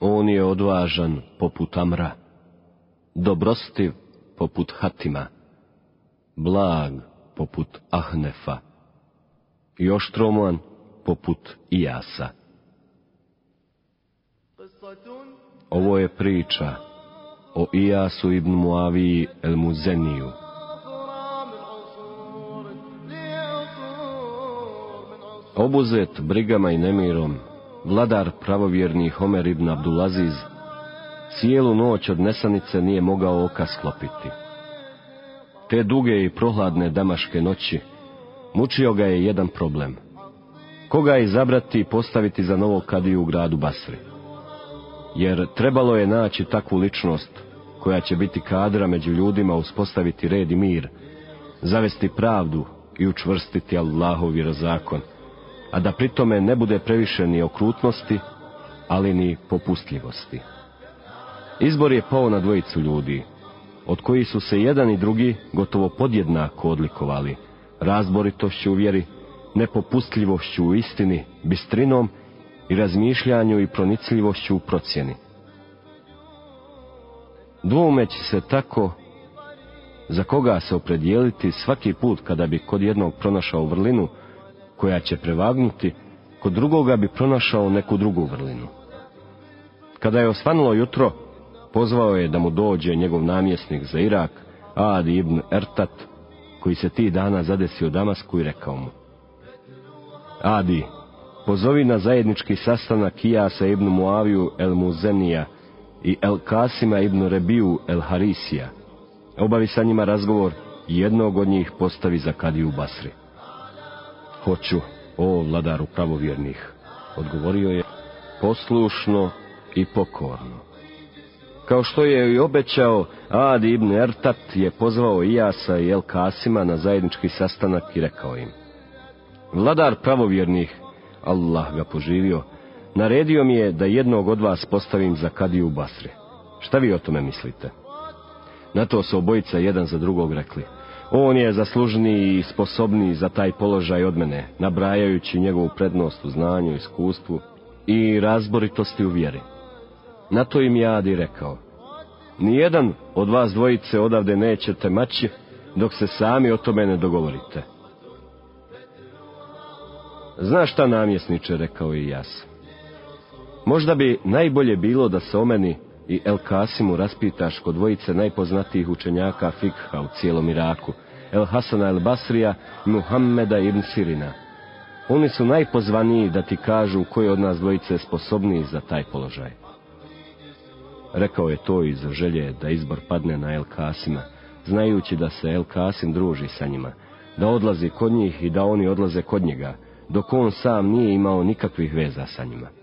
On je odvažan poput Amra, dobrostiv poput Hatima, blag poput Ahnefa i oštroman poput Ijasa. Ovo je priča o Ijasu ibn Muaviji el Muzeniju. Obuzet brigama i nemirom, vladar pravovjernih Homer ibn Abdulaziz, cijelu noć od nesanice nije mogao oka sklopiti. Te duge i prohladne damaške noći mučio ga je jedan problem. Koga izabrati i postaviti za novog kadiju u gradu Basri? Jer trebalo je naći takvu ličnost koja će biti kadra među ljudima uspostaviti red i mir, zavesti pravdu i učvrstiti Allahov vjerozakon, a da pritome ne bude previše ni okrutnosti, ali ni popustljivosti. Izbor je pao na dvojicu ljudi, od kojih su se jedan i drugi gotovo podjednako odlikovali, razboritošću u vjeri, nepopustljivošću u istini, bistrinom i razmišljanju i pronicljivošću u procjeni. Dvoumeći se tako za koga se opredijeliti svaki put kada bi kod jednog pronašao vrlinu koja će prevagnuti, kod drugoga bi pronašao neku drugu vrlinu. Kada je osvanulo jutro, pozvao je da mu dođe njegov namjesnik za Irak, Adi ibn Ertat, koji se ti dana zadesio Damasku i rekao mu. Adi, pozovi na zajednički sastanak Ijasa ibn Muaviju el Muzenija i el Kasima ibn Rebiju el Harisija. Obavi sa njima razgovor i jednog od njih postavi za kadiju Basri. Hoću, o vladaru pravovjernih, odgovorio je poslušno i pokorno. Kao što je i obećao, Adi ibn Ertat je pozvao Ijasa i El Kasima na zajednički sastanak i rekao im. Vladar pravovjernih, Allah ga poživio, naredio mi je da jednog od vas postavim za kadiju u Basri. Šta vi o tome mislite? Na to su obojica jedan za drugog rekli. On je zaslužniji i sposobniji za taj položaj od mene, nabrajajući njegovu prednost u znanju, iskustvu i razboritosti u vjeri. Na to im Jadi rekao, nijedan od vas dvojice odavde nećete maći, dok se sami o tome ne dogovorite. Znaš šta namjesniče, rekao i jas. Možda bi najbolje bilo da se o meni i El Kasimu raspitaš kod dvojice najpoznatijih učenjaka fikha u cijelom Iraku, El Hasana El Basrija i Muhammeda ibn Sirina. Oni su najpozvaniji da ti kažu koji od nas dvojice je sposobniji za taj položaj. Rekao je to iz želje da izbor padne na El Kasima, znajući da se El Kasim druži sa njima, da odlazi kod njih i da oni odlaze kod njega, dok on sam nije imao nikakvih veza sa njima.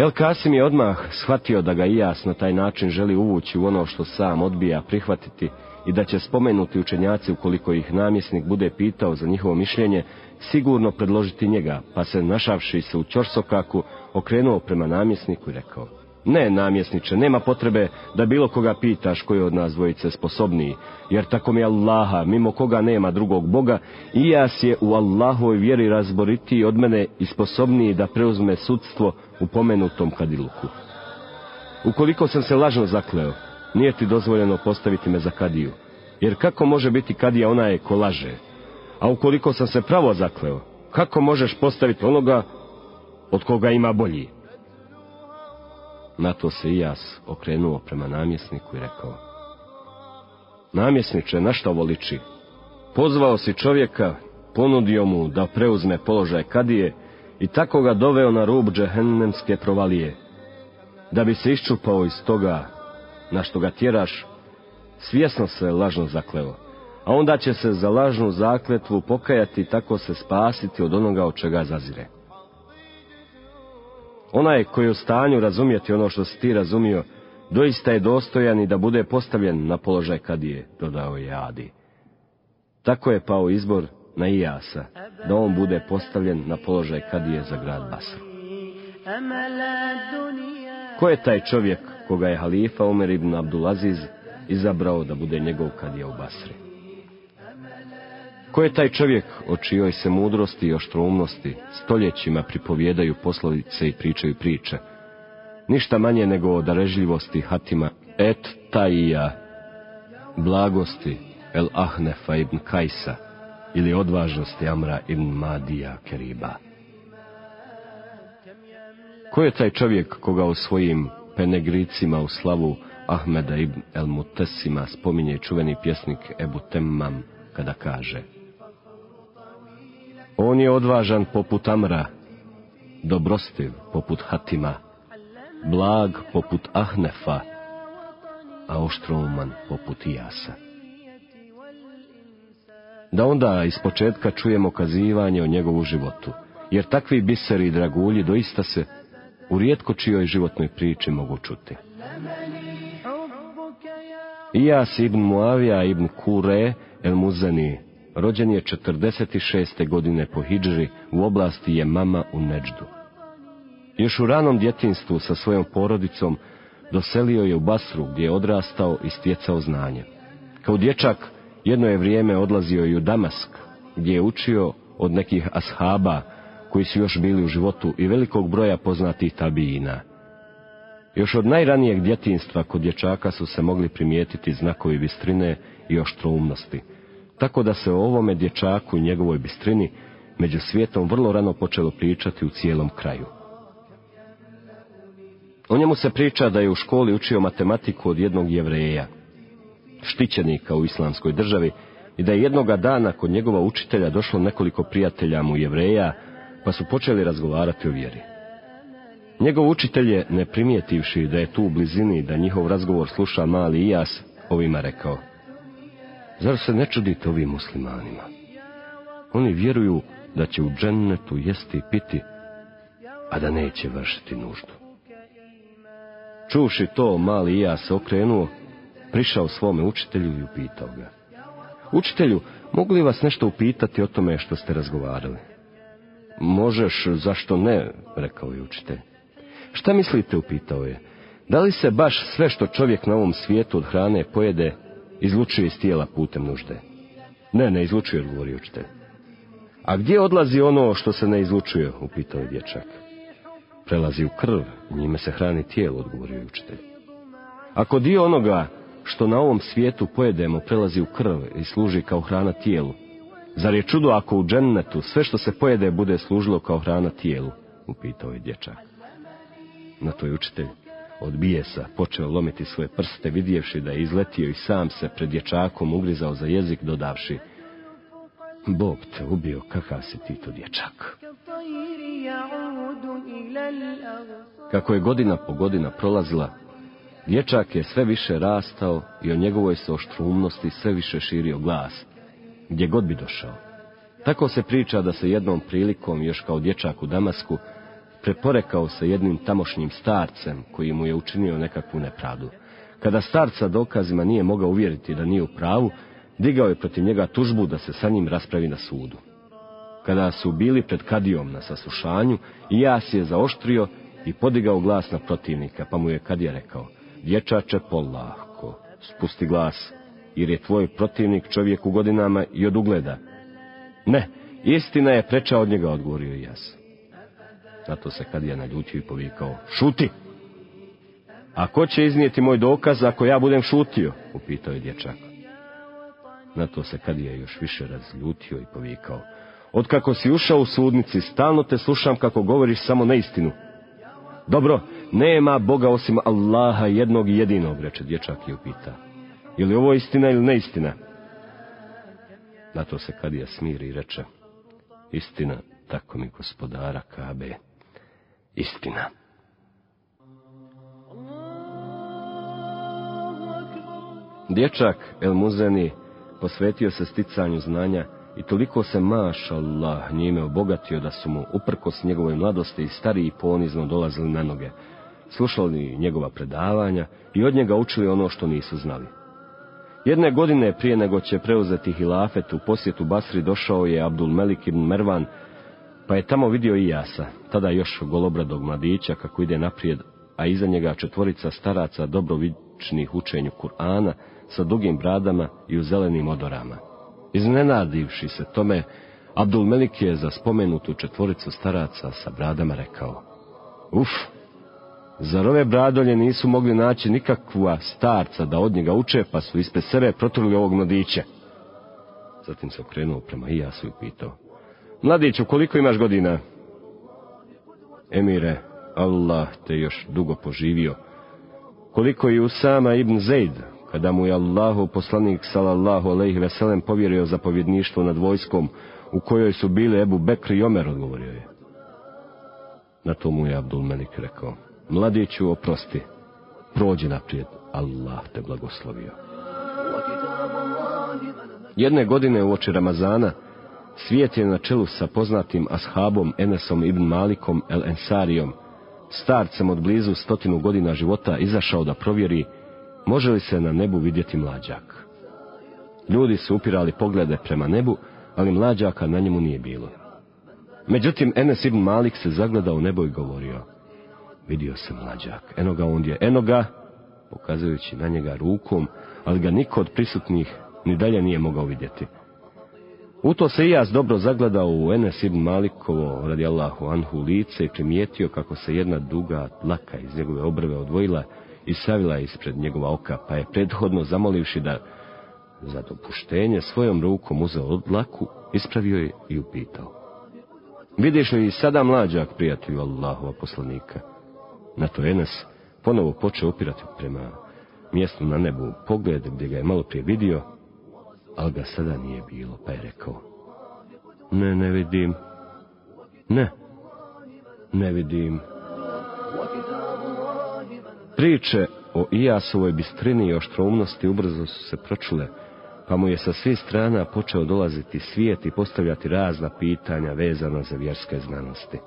El Kasim je odmah shvatio da ga Ijas na taj način želi uvući u ono što sam odbija prihvatiti i da će spomenuti učenjaci ukoliko ih namjesnik bude pitao za njihovo mišljenje, sigurno predložiti njega, pa se našavši se u čorsokaku, okrenuo prema namjesniku i rekao, ne, namjesniče, nema potrebe da bilo koga pitaš koji je od nas dvojice sposobniji, jer tako mi Allaha, mimo koga nema drugog Boga, i jas je u Allahovoj vjeri razboritiji od mene i sposobniji da preuzme sudstvo u pomenutom kadiluku. Ukoliko sam se lažno zakleo, nije ti dozvoljeno postaviti me za kadiju, jer kako može biti kadija onaj ko laže? A ukoliko sam se pravo zakleo, kako možeš postaviti onoga od koga ima bolji? Na to se i jas okrenuo prema namjesniku i rekao. Namjesniče, na što ovo liči? Pozvao si čovjeka, ponudio mu da preuzme položaj kadije i tako ga doveo na rub džehennemske provalije. Da bi se iščupao iz toga na što ga tjeraš, svjesno se lažno zakleo, a onda će se za lažnu zakletvu pokajati i tako se spasiti od onoga od čega zazire. Onaj koji je u stanju razumjeti ono što si ti razumio, doista je dostojan i da bude postavljen na položaj kadije, dodao je Adi. Tako je pao izbor na Ijasa, da on bude postavljen na položaj kadije za grad Basra. Ko je taj čovjek koga je halifa Omer ibn Abdulaziz izabrao da bude njegov kadija u Basri? Ko je taj čovjek o čijoj se mudrosti i oštroumnosti stoljećima pripovjedaju poslovice i pričaju priče? ništa manje nego od darežljivosti Hatima et Taija, blagosti El Ahnefa ibn Kajsa ili odvažnosti Amra ibn Madija Keriba. Ko je taj čovjek koga u svojim penegricima u slavu Ahmeda ibn El Mutesima spominje čuveni pjesnik Ebu Temmam kada kaže On je odvažan poput Amra, dobrostiv poput Hatima, blag poput Ahnefa, a oštrouman poput Ijasa. Da onda iz početka čujemo kazivanje o njegovu životu, jer takvi biseri i dragulji doista se u rijetko čijoj životnoj priči mogu čuti. Ijas ibn Muavija ibn Kure el Muzani rođen je 46. godine po Hidžri u oblasti je mama u Neđdu. Još u ranom djetinstvu sa svojom porodicom doselio je u Basru gdje je odrastao i stjecao znanje. Kao dječak jedno je vrijeme odlazio i u Damask gdje je učio od nekih ashaba koji su još bili u životu i velikog broja poznatih tabijina. Još od najranijeg djetinstva kod dječaka su se mogli primijetiti znakovi bistrine i oštroumnosti, tako da se o ovome dječaku i njegovoj bistrini među svijetom vrlo rano počelo pričati u cijelom kraju. O njemu se priča da je u školi učio matematiku od jednog jevreja, štićenika u islamskoj državi, i da je jednoga dana kod njegova učitelja došlo nekoliko prijatelja mu jevreja, pa su počeli razgovarati o vjeri. Njegov učitelj je, ne primijetivši da je tu u blizini da njihov razgovor sluša mali Ijas, ovima rekao, Zar se ne čudite ovim muslimanima? Oni vjeruju da će u džennetu jesti i piti, a da neće vršiti nuždu. Čuvši to, mali Ija se okrenuo, prišao svome učitelju i upitao ga. Učitelju, mogu li vas nešto upitati o tome što ste razgovarali? Možeš, zašto ne, rekao je učitelj. Šta mislite, upitao je. Da li se baš sve što čovjek na ovom svijetu od hrane pojede, izlučuje iz tijela putem nužde? Ne, ne izlučuje, odgovorio učitelj. A gdje odlazi ono što se ne izlučuje, upitao je dječak. Prelazi u krv, njime se hrani tijelo, odgovorio učitelj. Ako dio onoga što na ovom svijetu pojedemo prelazi u krv i služi kao hrana tijelu, zar je čudo ako u džennetu sve što se pojede bude služilo kao hrana tijelu, upitao je dječak. Na to je učitelj od bijesa počeo lomiti svoje prste, vidjevši da je izletio i sam se pred dječakom ugrizao za jezik, dodavši Bog te ubio, kakav si ti to dječak. Kako je godina po godina prolazila, dječak je sve više rastao i o njegovoj se oštrumnosti sve više širio glas, gdje god bi došao. Tako se priča da se jednom prilikom, još kao dječak u Damasku, preporekao se jednim tamošnjim starcem koji mu je učinio nekakvu nepravdu. Kada starca dokazima nije mogao uvjeriti da nije u pravu, digao je protiv njega tužbu da se sa njim raspravi na sudu. Kada su bili pred kadijom na saslušanju, Ijas je zaoštrio i podigao glas na protivnika, pa mu je kadija rekao, dječače polahko, spusti glas, jer je tvoj protivnik čovjek u godinama i od ugleda. Ne, istina je preča od njega, odgovorio Ijas. Zato se kadija naljutio i povikao, šuti! A ko će iznijeti moj dokaz ako ja budem šutio? upitao je dječak. Na to se kadija još više razljutio i povikao. Otkako si ušao u sudnici, stalno te slušam kako govoriš samo neistinu. Dobro, nema Boga osim Allaha jednog i jedinog, reče dječak i upita. Je li ovo istina ili neistina? Na to se kadija smiri i reče. Istina, tako mi gospodara Kabe. Istina. Dječak El Muzeni posvetio se sticanju znanja i toliko se maš Allah njime obogatio da su mu, uprkos njegovoj mladosti, i stariji ponizno dolazili na noge, slušali njegova predavanja i od njega učili ono što nisu znali. Jedne godine prije nego će preuzeti hilafet u posjetu Basri došao je Abdul Melik ibn Mervan, pa je tamo vidio i jasa, tada još golobradog mladića kako ide naprijed, a iza njega četvorica staraca dobrovičnih učenju Kur'ana sa dugim bradama i u zelenim odorama. Iznenadivši se tome, Abdul Melik je za spomenutu četvoricu staraca sa bradama rekao, Uf, Zar ove bradolje nisu mogli naći nikakva starca da od njega uče, pa su ispred sebe protruli ovog mladića? Zatim se okrenuo prema Ijasu i pitao. Mladiću, koliko imaš godina? Emire, Allah te još dugo poživio. Koliko je Usama ibn Zaid, kada mu je Allahu poslanik sallallahu alejhi ve sellem povjerio zapovjedništvo nad vojskom u kojoj su bili Ebu Bekr i Omer, odgovorio je. Na to mu je Abdul Melik rekao, mladiću oprosti, prođi naprijed, Allah te blagoslovio. Jedne godine u oči Ramazana, svijet je na čelu sa poznatim ashabom Enesom ibn Malikom el Ensarijom, starcem od blizu stotinu godina života, izašao da provjeri može li se na nebu vidjeti mlađak. Ljudi su upirali poglede prema nebu, ali mlađaka na njemu nije bilo. Međutim, Enes ibn Malik se zagledao u nebo i govorio, vidio se mlađak, eno ga ondje, eno ga, pokazujući na njega rukom, ali ga niko od prisutnih ni dalje nije mogao vidjeti. U to se i jas dobro zagledao u Enes ibn Malikovo, radi Allahu anhu, lice i primijetio kako se jedna duga dlaka iz njegove obrve odvojila i savila ispred njegova oka, pa je prethodno zamolivši da za dopuštenje svojom rukom uzeo od dlaku, ispravio je i upitao. Vidiš li sada mlađak, prijatelju Allahova poslanika? Na to Enes ponovo počeo upirati prema mjestu na nebu pogled gdje ga je malo prije vidio, ali ga sada nije bilo, pa je rekao, ne, ne vidim, ne, ne vidim. Priče o Ijasovoj bistrini i oštroumnosti ubrzo su se pročule, pa mu je sa svih strana počeo dolaziti svijet i postavljati razna pitanja vezana za vjerske znanosti.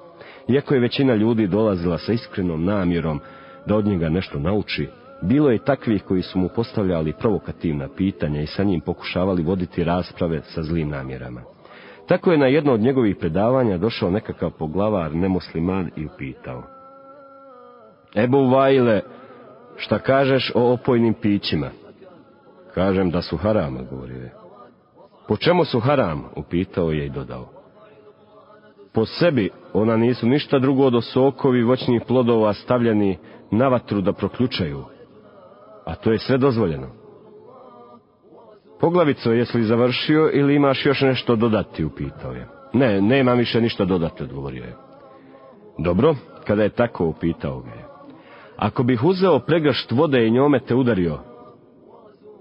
Iako je većina ljudi dolazila sa iskrenom namjerom da od njega nešto nauči, bilo je takvih koji su mu postavljali provokativna pitanja i sa njim pokušavali voditi rasprave sa zlim namjerama. Tako je na jedno od njegovih predavanja došao nekakav poglavar nemusliman i upitao. Ebu Vajle, šta kažeš o opojnim pićima? Kažem da su haram, odgovorio je. Po čemu su haram? upitao je i dodao. Po sebi ona nisu ništa drugo do sokovi voćnih plodova stavljeni na vatru da proključaju, a to je sve dozvoljeno. Poglavico, jesi li završio ili imaš još nešto dodati, upitao je. Ne, nema više ništa dodati, odgovorio je. Dobro, kada je tako upitao ga je. Ako bih uzeo pregršt vode i njome te udario,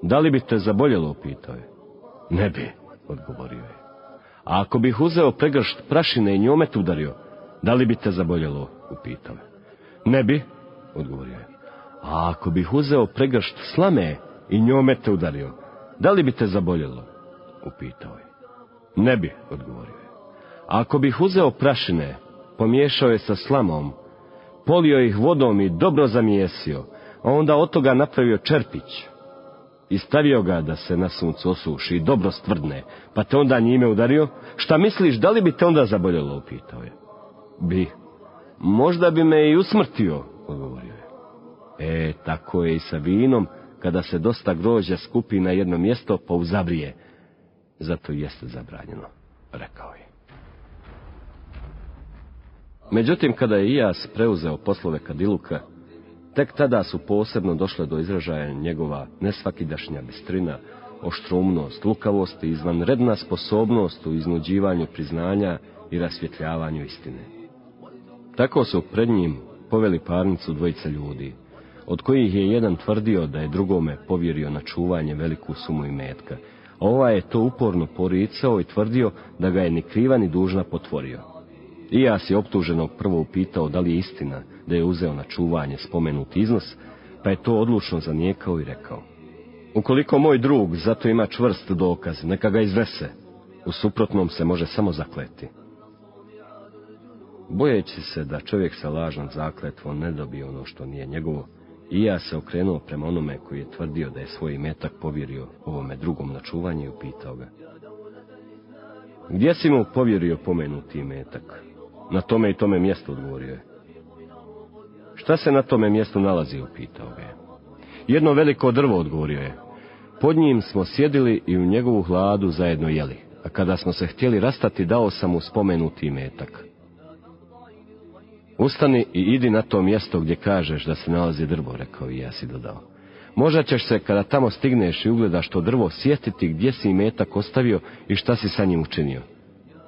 da li bi te zaboljelo, upitao je. Ne bi, odgovorio je. A ako bih uzeo pregršt prašine i njome te udario, da li bi te zaboljelo, upitao je. Ne bi, odgovorio je. A ako bih uzeo pregršt slame i njome te udario, da li bi te zaboljelo? Upitao je. Ne bi, odgovorio je. A ako bih uzeo prašine, pomiješao je sa slamom, polio ih vodom i dobro zamijesio, a onda od toga napravio čerpić i stavio ga da se na suncu osuši i dobro stvrdne, pa te onda njime udario, šta misliš, da li bi te onda zaboljelo, upitao je. Bi. Možda bi me i usmrtio, odgovorio. E, tako je i sa vinom, kada se dosta grožđa skupi na jedno mjesto, pa uzabrije. Zato jeste zabranjeno, rekao je. Međutim, kada je Ijas preuzeo poslove Kadiluka, tek tada su posebno došle do izražaja njegova nesvakidašnja bistrina, oštrumnost, lukavost i izvanredna sposobnost u iznuđivanju priznanja i rasvjetljavanju istine. Tako su pred njim poveli parnicu dvojice ljudi, od kojih je jedan tvrdio da je drugome povjerio na čuvanje veliku sumu imetka, a ovaj je to uporno poricao i tvrdio da ga je ni kriva ni dužna potvorio. Ijas je optuženog prvo upitao da li je istina da je uzeo na čuvanje spomenuti iznos, pa je to odlučno zanijekao i rekao. Ukoliko moj drug zato ima čvrst dokaz, neka ga izvese, u suprotnom se može samo zakleti. Bojeći se da čovjek sa lažnom zakletvom ne dobije ono što nije njegovo, i ja se okrenuo prema onome koji je tvrdio da je svoj metak povjerio ovome drugom na čuvanje i upitao ga. Gdje si mu povjerio pomenuti metak? Na tome i tome mjestu odgovorio je. Šta se na tome mjestu nalazi, upitao ga je. Jedno veliko drvo, odgovorio je. Pod njim smo sjedili i u njegovu hladu zajedno jeli, a kada smo se htjeli rastati, dao sam mu spomenuti metak. Ustani i idi na to mjesto gdje kažeš da se nalazi drvo, rekao i ja si dodao. Možda ćeš se, kada tamo stigneš i ugledaš to drvo, sjetiti gdje si metak ostavio i šta si sa njim učinio.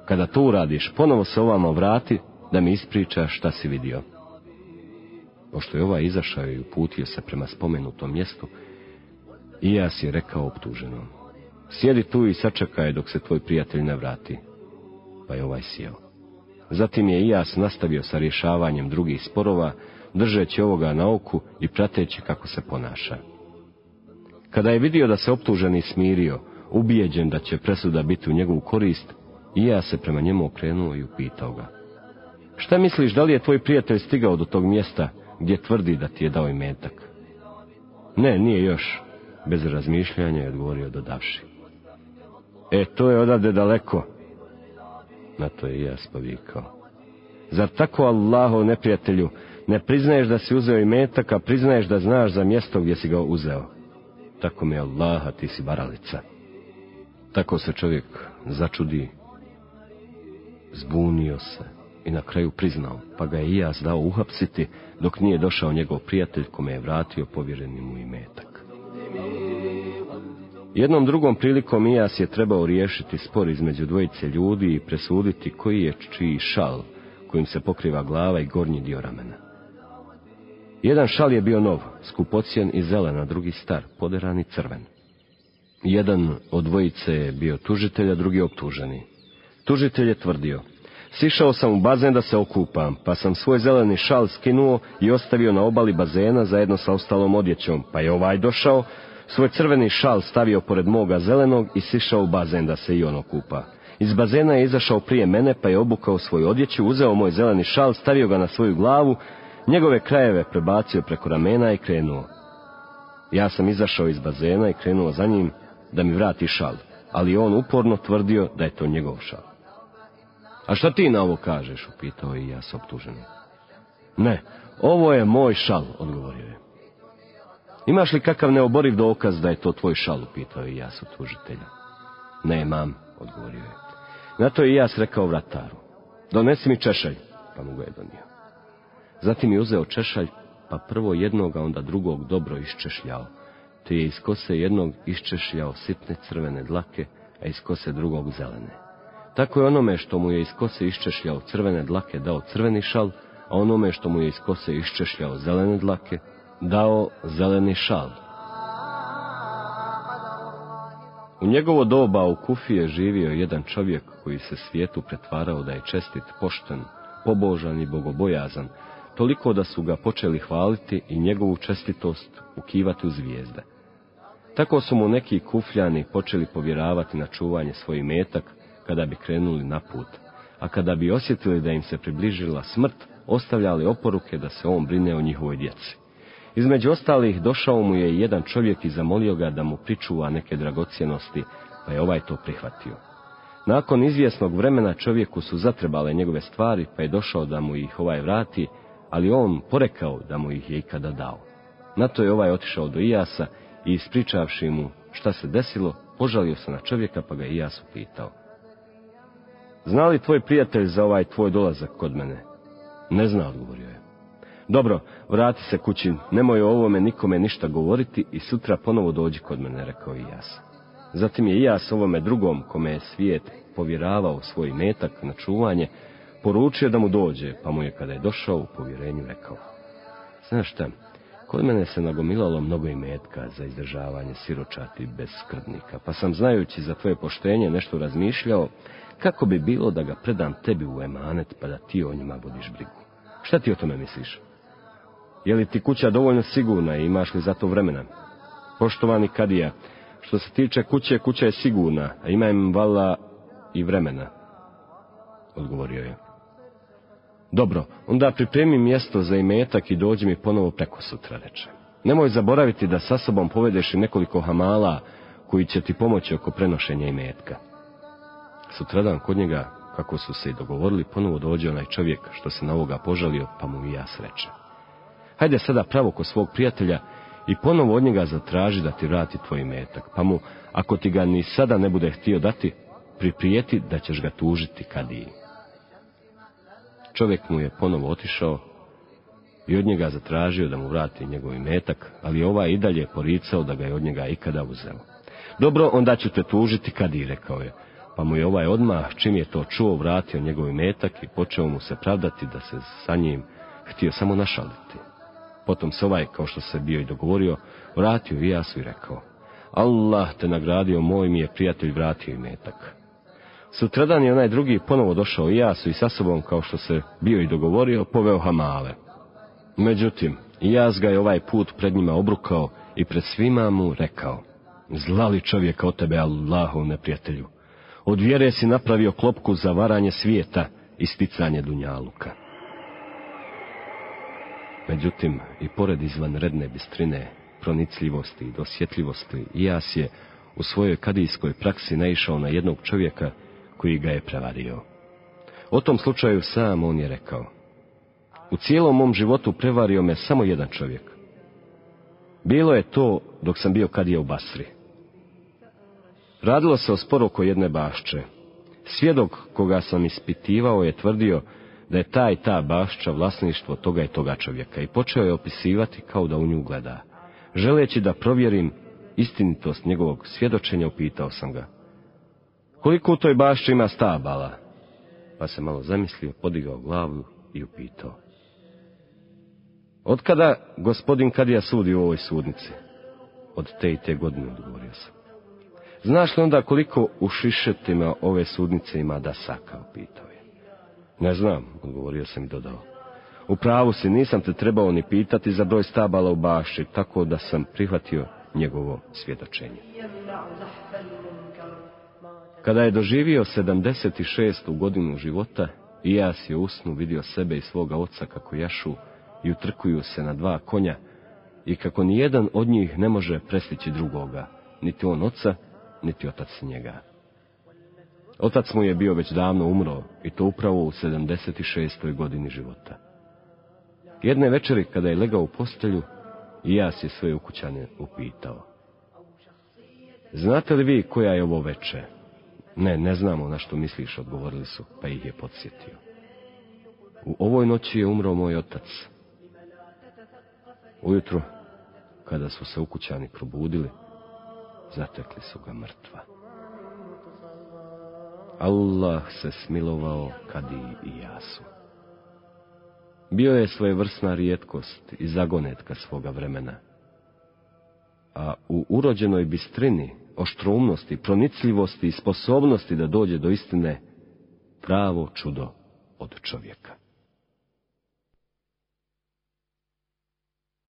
Kada to uradiš, ponovo se ovamo vrati da mi ispričaš šta si vidio. Pošto je ovaj izašao i uputio se prema spomenutom mjestu, Ijas je rekao optuženom, sjedi tu i sačekaj dok se tvoj prijatelj ne vrati. Pa je ovaj sjeo. Zatim je Ijas nastavio sa rješavanjem drugih sporova, držeći ovoga na oku i prateći kako se ponaša. Kada je vidio da se optuženi smirio, ubijeđen da će presuda biti u njegovu korist, Ijas se prema njemu okrenuo i upitao ga. Šta misliš, da li je tvoj prijatelj stigao do tog mjesta gdje tvrdi da ti je dao imetak? Ne, nije još, bez razmišljanja je odgovorio dodavši. E, to je odavde daleko. Na to je ja spovikao. Zar tako Allahov neprijatelju ne priznaješ da si uzeo imetak, a priznaješ da znaš za mjesto gdje si ga uzeo? Tako mi je Allaha, ti si varalica. Tako se čovjek začudi, zbunio se i na kraju priznao, pa ga je i ja dao uhapsiti, dok nije došao njegov prijatelj kome je vratio povjereni mu imetak. Jednom drugom prilikom Ijas je trebao riješiti spor između dvojice ljudi i presuditi koji je čiji šal kojim se pokriva glava i gornji dio ramena. Jedan šal je bio nov, skupocijen i zelen, a drugi star, poderan i crven. Jedan od dvojice je bio tužitelj, a drugi optuženi. Tužitelj je tvrdio, sišao sam u bazen da se okupam, pa sam svoj zeleni šal skinuo i ostavio na obali bazena zajedno sa ostalom odjećom, pa je ovaj došao, svoj crveni šal stavio pored moga zelenog i sišao u bazen da se i on okupa. Iz bazena je izašao prije mene, pa je obukao svoju odjeću, uzeo moj zeleni šal, stavio ga na svoju glavu, njegove krajeve prebacio preko ramena i krenuo. Ja sam izašao iz bazena i krenuo za njim da mi vrati šal, ali on uporno tvrdio da je to njegov šal. A šta ti na ovo kažeš, upitao je ja s optuženim. Ne, ovo je moj šal, odgovorio. Imaš li kakav neoboriv dokaz da je to tvoj šal, upitao je ja s tužitelja. Nemam, odgovorio je. Na to je i ja rekao vrataru. Donesi mi češalj, pa mu ga je donio. Zatim je uzeo češalj, pa prvo jednoga, onda drugog dobro iščešljao, te je iz kose jednog iščešljao sitne crvene dlake, a iz kose drugog zelene. Tako je onome što mu je iz kose iščešljao crvene dlake dao crveni šal, a onome što mu je iz kose iščešljao zelene dlake dao zeleni šal. U njegovo doba u Kufi je živio jedan čovjek koji se svijetu pretvarao da je čestit, pošten, pobožan i bogobojazan, toliko da su ga počeli hvaliti i njegovu čestitost ukivati u zvijezde. Tako su mu neki kufljani počeli povjeravati na čuvanje svoj metak, kada bi krenuli na put, a kada bi osjetili da im se približila smrt, ostavljali oporuke da se on brine o njihovoj djeci. Između ostalih došao mu je jedan čovjek i zamolio ga da mu pričuva neke dragocjenosti, pa je ovaj to prihvatio. Nakon izvjesnog vremena čovjeku su zatrebale njegove stvari, pa je došao da mu ih ovaj vrati, ali on porekao da mu ih je ikada dao. Na to je ovaj otišao do Ijasa i ispričavši mu šta se desilo, požalio se na čovjeka pa ga Ijas upitao. Zna li tvoj prijatelj za ovaj tvoj dolazak kod mene? Ne zna, odgovorio je. Dobro, vrati se kući, nemoj o ovome nikome ništa govoriti i sutra ponovo dođi kod mene, rekao i jas. Zatim je i jas ovome drugom, kome je svijet povjeravao svoj metak na čuvanje, poručio da mu dođe, pa mu je kada je došao u povjerenju rekao. Znaš šta, kod mene se nagomilalo mnogo imetka za izdržavanje siročati bez skrbnika, pa sam znajući za tvoje poštenje nešto razmišljao, kako bi bilo da ga predam tebi u emanet, pa da ti o njima vodiš brigu. Šta ti o tome misliš? Je li ti kuća dovoljno sigurna i imaš li za to vremena? Poštovani Kadija, što se tiče kuće, kuća je sigurna, a ima im vala i vremena. Odgovorio je. Dobro, onda pripremi mjesto za imetak i dođi mi ponovo preko sutra, reče. Nemoj zaboraviti da sa sobom povedeš i nekoliko hamala koji će ti pomoći oko prenošenja imetka. Sutradan kod njega, kako su se i dogovorili, ponovo dođe onaj čovjek što se na ovoga požalio, pa mu i ja sreće. Hajde sada pravo kod svog prijatelja i ponovo od njega zatraži da ti vrati tvoj metak, pa mu, ako ti ga ni sada ne bude htio dati, priprijeti da ćeš ga tužiti kadiji. čovjek mu je ponovo otišao i od njega zatražio da mu vrati njegov metak, ali ovaj i dalje poricao da ga je od njega ikada uzeo. Dobro, onda ću te tužiti kad i rekao je, pa mu je ovaj odmah, čim je to čuo, vratio njegov metak i počeo mu se pravdati da se sa njim htio samo našaliti. Potom se ovaj, kao što se bio i dogovorio, vratio i jasu i rekao, Allah te nagradio, moj mi je prijatelj vratio i metak. Sutradan je onaj drugi ponovo došao i jasu i sa sobom, kao što se bio i dogovorio, poveo hamale. Međutim, Ijas ga je ovaj put pred njima obrukao i pred svima mu rekao, Zlali čovjeka od tebe, Allahu neprijatelju. Od vjere si napravio klopku za varanje svijeta i sticanje dunjaluka. Međutim, i pored izvanredne bistrine, pronicljivosti i dosjetljivosti, Ijas je u svojoj kadijskoj praksi naišao na jednog čovjeka koji ga je prevario. O tom slučaju sam on je rekao. U cijelom mom životu prevario me samo jedan čovjek. Bilo je to dok sam bio kadija u Basri. Radilo se o sporu oko jedne bašče. Svjedok koga sam ispitivao je tvrdio da je ta i ta bašća vlasništvo toga i toga čovjeka i počeo je opisivati kao da u nju gleda. Želeći da provjerim istinitost njegovog svjedočenja, upitao sam ga. Koliko u toj bašći ima stabala? Pa se malo zamislio, podigao glavu i upitao. Otkada gospodin Kadija sudi u ovoj sudnici? Od te i te godine, odgovorio sam. Znaš li onda koliko u šišetima ove sudnice ima dasaka, upitao. Ne znam, odgovorio sam i dodao. U pravu si, nisam te trebao ni pitati za broj stabala u bašći, tako da sam prihvatio njegovo svjedočenje. Kada je doživio 76. godinu života, Ijas je usnu vidio sebe i svoga oca kako jašu i utrkuju se na dva konja i kako nijedan od njih ne može prestići drugoga, niti on oca, niti otac njega. Otac mu je bio već davno umro i to upravo u 76. godini života. Jedne večeri kada je legao u postelju, Ijas je svoje ukućane upitao. Znate li vi koja je ovo večer? Ne, ne znamo na što misliš, odgovorili su, pa ih je podsjetio. U ovoj noći je umro moj otac. Ujutro, kada su se ukućani probudili, zatekli su ga mrtva. Allah se smilovao kadi i jasu. Bio je svojevrsna rijetkost i zagonetka svoga vremena. A u urođenoj bistrini oštrumnosti, pronicljivosti i sposobnosti da dođe do istine pravo čudo od čovjeka.